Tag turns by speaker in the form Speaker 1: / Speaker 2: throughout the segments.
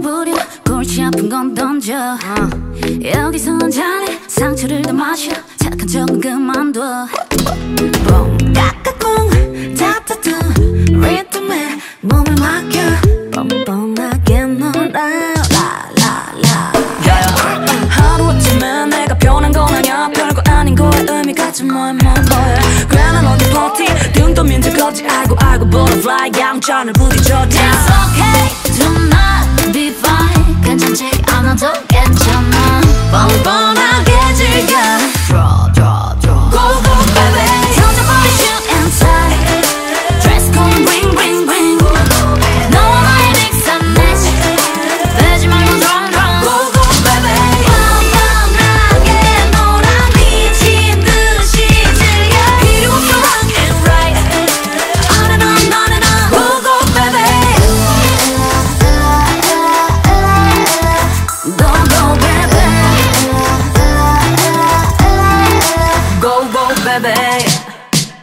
Speaker 1: 부려. 골치 아픈 건 던져. 여기선 잘해. 상처를 더 마셔. 착한 척은 그만둬. 뽕 까까꿍 타타투 리듬에 몸을 맡겨 뻔뻔하게 놀아. 라라라. 하루아침에 내가 변한 건 아냐 별거 아닌 거에 의미가 좀 뭐야 뭐 뭐야. 괜한 어디 버티. 등 떠민 적 없지. 알고 알고 butterfly. 양천을 부딪혀 It's okay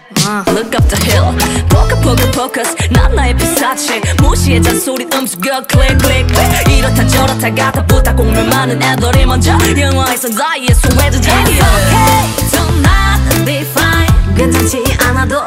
Speaker 1: Look up the hill. Focus focus focus 난 나의 피사체. 무시해 잔소리 음수겨 클릭 클릭 이렇다 저렇다 가다 보다 공면 많은 애들이 먼저 영화에선 나의 소외주자. It's okay. Do not be fine 괜찮지 않아도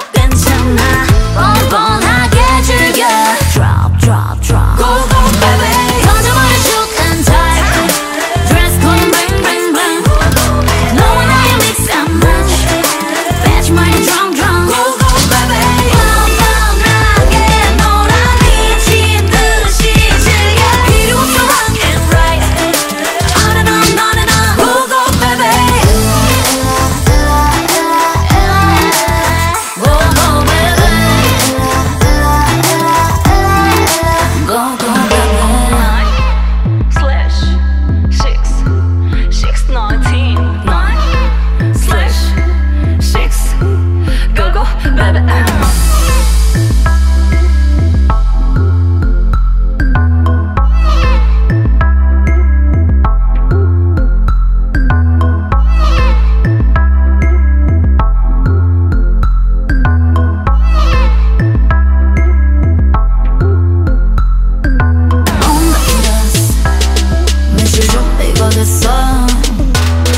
Speaker 1: 미쳤어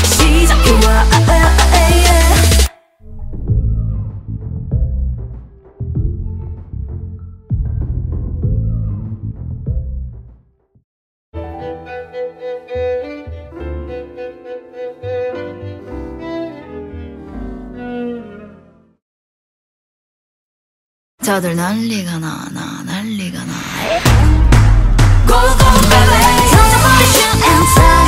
Speaker 1: 시작해 와 아, 아, 아, yeah.
Speaker 2: 저들 난리가 나, 나 난리가 나. Go, go, baby. Turn the party, shoot and fly.